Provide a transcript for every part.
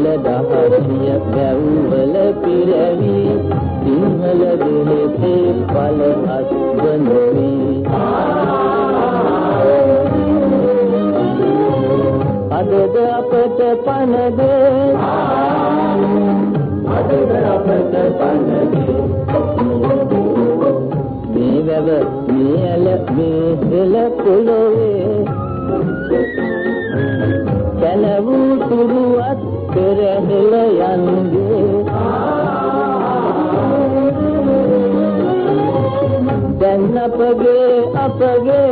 දහසිය බැව්වල පිරවි. සිංහල දෙලේ පල අස්වනවි අදද අපට පනද. අදද අපට පනද. මේ වැව මේ ඇල මේ හෙල පොළොවේ. පෙරහෙල යන්ගේ දැන් අපගේ අපගේ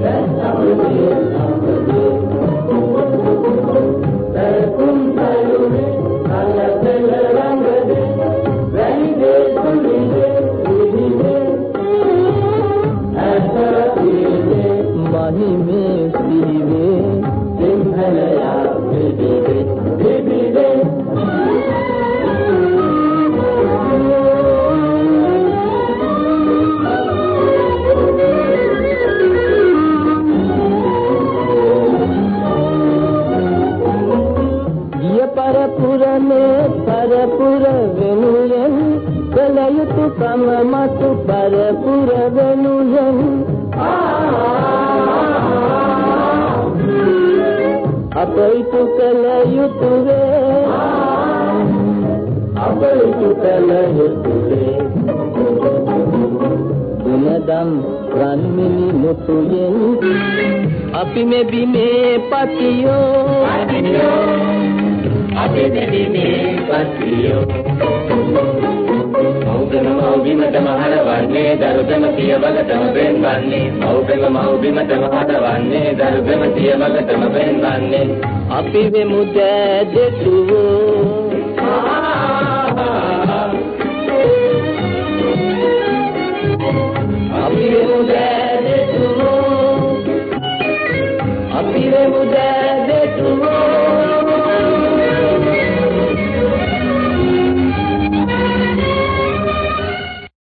දැන් අපගේ මහිමේ සිහිවේ ಪರಪುರ ವೆನುಯನ್ ಕಲಯುತು ಕಮ ಮತ್ತು ಪರಪುರ ವೆನುಯನ್ ಆ යුතු කම මතු පරපුර වෙනුයෙන් අප ඉතු කල යුතුවේ. අප ඉතු කල යුතුවේ. දුනදම් රන්මිනි මුතුයෙන් අපි මෙබිමේ පතියෝ. අපි දෙදිනේ පතියෝ. මව් බිමටම හරවන්නේ දරුදම සියවලටම පෙන්වන්නේ මව් බිම මව් බිමටම හරවන්නේ දරුදම සියවලටම පෙන්වන්නේ අපි වෙමු දෙදුවෝ අපි වෙමු